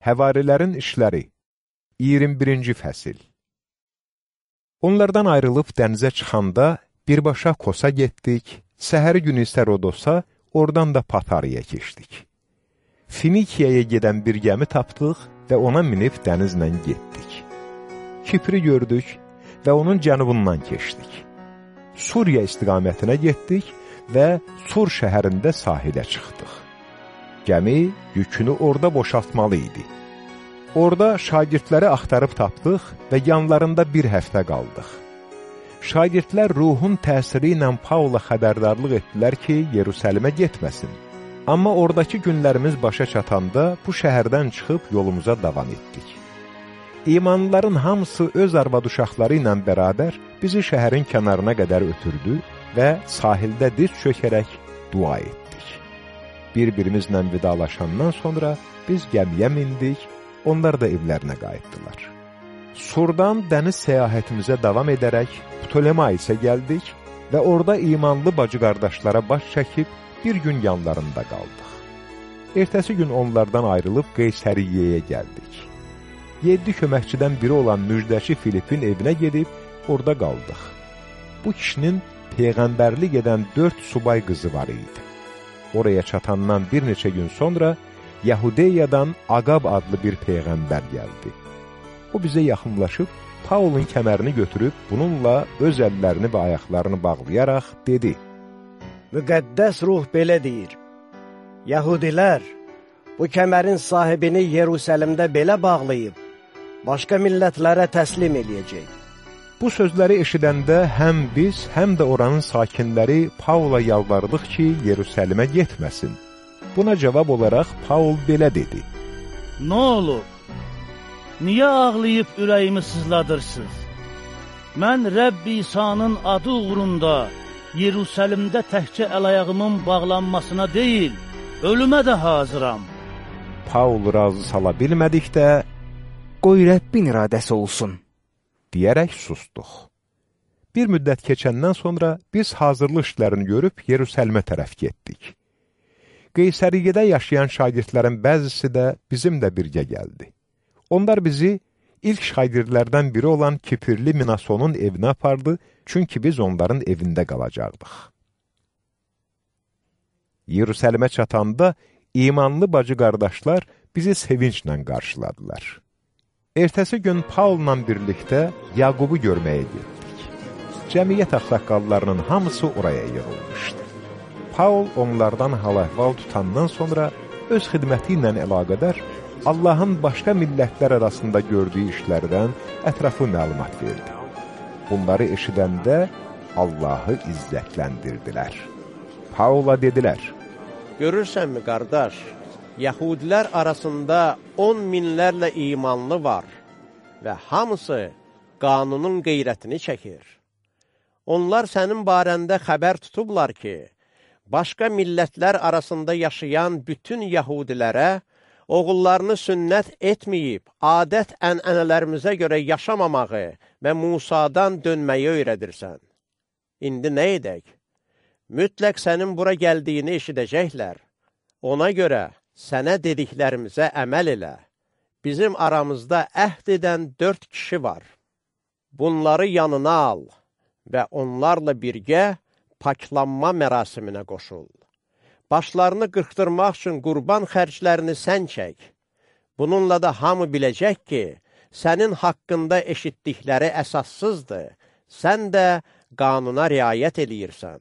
Həvarilərin işləri 21-ci fəsil Onlardan ayrılıb dənizə çıxanda birbaşa Kosa getdik, səhəri günü isə Rodosa, oradan da Patariya keçdik. Finikiyaya gedən bir gəmi tapdıq və ona minib dənizlə getdik. Kipri gördük və onun cənubundan keçdik. Suriya istiqamətinə getdik və Sur şəhərində sahilə çıxdıq. Gəmi yükünü orada boşaltmalı idi. Orada şagirdləri axtarıb tapdıq və yanlarında bir həftə qaldıq. Şagirdlər ruhun təsiri ilə Paula xəbərdarlıq etdilər ki, Yerusəlimə getməsin. Amma oradakı günlərimiz başa çatanda bu şəhərdən çıxıb yolumuza davam etdik. İmanlıların hamısı öz arvad uşaqları ilə bərabər bizi şəhərin kənarına qədər ötürdü və sahildə diz çökərək dua etdik. Bir-birimizlə vidalaşandan sonra biz gəmiyə mindik, onlar da evlərinə qayıtdılar. Surdan dəniz səyahətimizə davam edərək Ptolemaisə gəldik və orada imanlı bacı qardaşlara baş çəkib bir gün yanlarında qaldıq. Ertəsi gün onlardan ayrılıb Qeysəriyyəyə gəldik. Yeddi köməkçidən biri olan müjdəçi Filipin evinə gedib orada qaldıq. Bu kişinin peyğəmbərlik edən dörd subay qızı var idi. Oraya çatandan bir neçə gün sonra Yahudiyadan Aqab adlı bir peyğəmbər gəldi. O bizə yaxınlaşıb, Paulun kəmərini götürüb, bununla öz əllərini və ayaqlarını bağlayaraq dedi, Müqəddəs ruh belə deyir, Yahudilər, bu kəmərin sahibini Yerusəlimdə belə bağlayıb, başqa millətlərə təslim eləyəcək. Bu sözləri eşidəndə həm biz, həm də oranın sakinləri Paula yalvardıq ki, Yerusəlimə getməsin. Buna cavab olaraq Paul belə dedi. Nə olub? Niyə ağlayıb ürəyimi sızladırsınız? Mən Rəbb İsa'nın adı uğrunda Yerusəlimdə təhcə əl-ayağımın bağlanmasına deyil, ölümə də hazıram. Paul razı sala bilmədikdə, qoy Rəbbin iradəsi olsun, deyərək sustuq. Bir müddət keçəndən sonra biz hazırlıq işlərini görüb Yerusəlimə tərəf getdik. Qeysəriyyədə yaşayan şagirdlərin bəzisi də bizimlə birgə gəldi. Onlar bizi ilk şagirdlərdən biri olan Kipirli Minasonun evinə apardı, çünki biz onların evində qalacaqdıq. Yerusəlimə çatanda imanlı bacı qardaşlar bizi sevinclə qarşıladılar. Ertəsi gün Paulla birlikdə Yaqubu görməyə getdik. Cəmiyyət axsaqqallarının hamısı oraya yığılmışdı. Paul onlardan hal-əhval tutandan sonra öz xidməti ilə əlaqədar Allahın başqa millətlər arasında gördüyü işlərdən ətraflı məlumat verdi. Bunları eşidəndə Allahı izzətləndirdilər. Paula dedilər, Görürsənmi, qardaş, Yəhudilər arasında on minlərlə imanlı var və hamısı qanunun qeyrətini çəkir. Onlar sənin barəndə xəbər tutublar ki, başqa millətlər arasında yaşayan bütün yəhudilərə oğullarını sünnət etməyib, adət ənənələrimizə görə yaşamamağı və Musadan dönməyi öyrədirsən. İndi nə edək? Mütləq sənin bura gəldiyini eşidəcəklər. Ona görə sənə dediklərimizə əməl elə. Bizim aramızda əhd edən dörd kişi var. Bunları yanına al və onlarla birgə paklanma mərasiminə qoşul. Başlarını qırxdırmaq üçün qurban xərclərini sən çək. Bununla da hamı biləcək ki, sənin haqqında eşitdikləri əsassızdır, sən də qanuna riayət eləyirsən.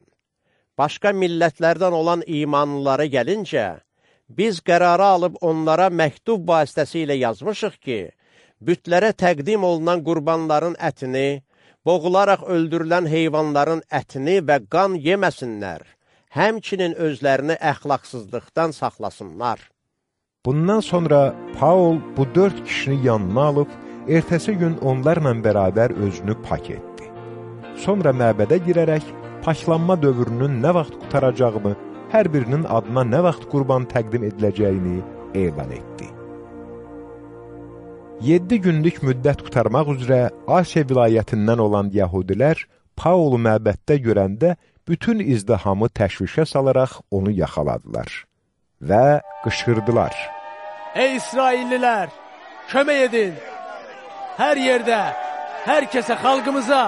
Başqa millətlərdən olan imanlılara gəlincə, biz qərarı alıb onlara məktub vasitəsilə yazmışıq ki, bütlərə təqdim olunan qurbanların ətini, boğularaq öldürülən heyvanların ətini və qan yeməsinlər, həmçinin özlərini əxlaqsızlıqdan saxlasınlar. Bundan sonra Paul bu dörd kişini yanına alıb, ertəsi gün onlarla bərabər özünü pak etdi. Sonra məbədə girərək, paklanma dövrünün nə vaxt qutaracağını, hər birinin adına nə vaxt qurban təqdim ediləcəyini elan etdi. 7 günlük müddət qutarmaq üzrə Asiya vilayətindən olan yəhudilər Paulu məbəddə görəndə bütün izdihamı təşvişə salaraq onu yaxaladılar və qışqırdılar. Ey İsraillilər, kömək edin. Hər yerdə, hər kəsə, xalqımıza,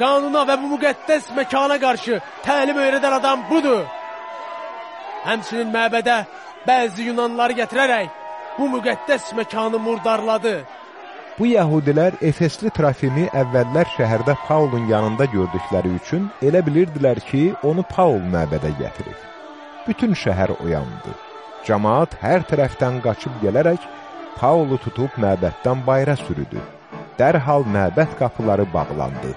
qanuna və bu müqəddəs məkana qarşı təlim öyrədən adam budur. Həmçinin məbədə bəzi Yunanları gətirərək bu müqəddəs məkanı murdarladı. Bu yəhudilər Efesli Trafimi əvvəllər şəhərdə Paulun yanında gördükləri üçün elə bilirdilər ki, onu Paul məbədə gətirib. Bütün şəhər oyandı. Camaat hər tərəfdən qaçıb gələrək Paulu tutub məbəddən bayra sürüdü. Dərhal məbəd qapıları bağlandı.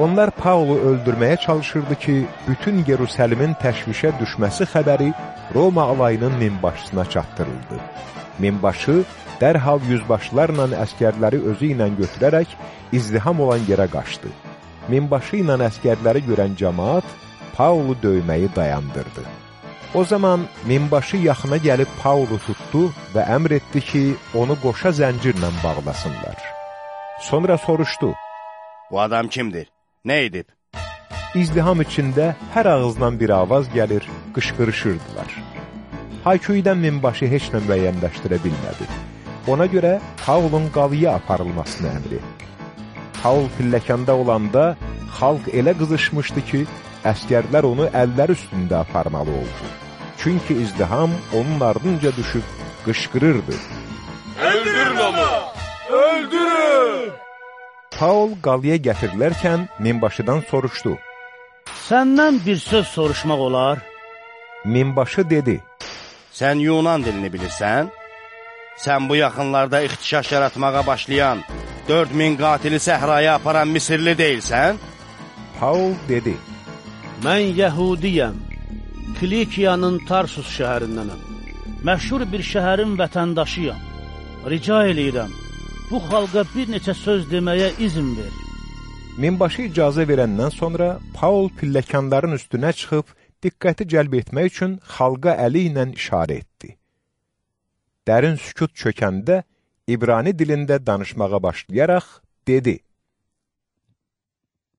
Onlar Paulu öldürməyə çalışırdı ki, bütün Yerusəlimin təşvişə düşməsi xəbəri Roma alayının minbaşısına çatdırıldı. Minbaşı dərhal yüzbaşlarla əskərləri özü ilə götürərək izdiham olan yerə qaçdı. Minbaşı ilə əskərləri görən cəmaat Paulu döyməyi dayandırdı. O zaman minbaşı yaxına gəlib Paulu tutdu və əmr etdi ki, onu qoşa zəncirlə bağlasınlar. Sonra soruşdu, Bu adam kimdir? Nə edib? İzdiham içində hər ağızdan bir avaz gəlir, qışqırışırdılar. Hayküydən minbaşı heç nə müəyyənləşdirə bilmədi. Ona görə Paulun qalıya aparılmasını əmr etdi. Paul pilləkanda olanda xalq elə qızışmışdı ki, əskərlər onu əllər üstündə aparmalı oldu. Çünki izdiham onun ardınca düşüb qışqırırdı. Öldürün onu! Öldürün! Paul qalıya gətirilərkən minbaşıdan soruşdu. Səndən bir söz soruşmaq olar? Minbaşı dedi, Sən Yunan dilini bilirsən? Sən bu yaxınlarda ixtişaş yaratmağa başlayan 4000 qatili səhraya aparan Misirli deyilsən? Paul dedi, Mən Yəhudiyəm. Kilikiyanın Tarsus şəhərindənəm. Məşhur bir şəhərin vətəndaşıyam. Rica eləyirəm, bu xalqa bir neçə söz deməyə izin ver. Minbaşı icazə verəndən sonra Paul pilləkanların üstünə çıxıb diqqəti cəlb etmək üçün xalqa əli ilə işarə etdi. Dərin sükut çökəndə İbrani dilində danışmağa başlayaraq dedi,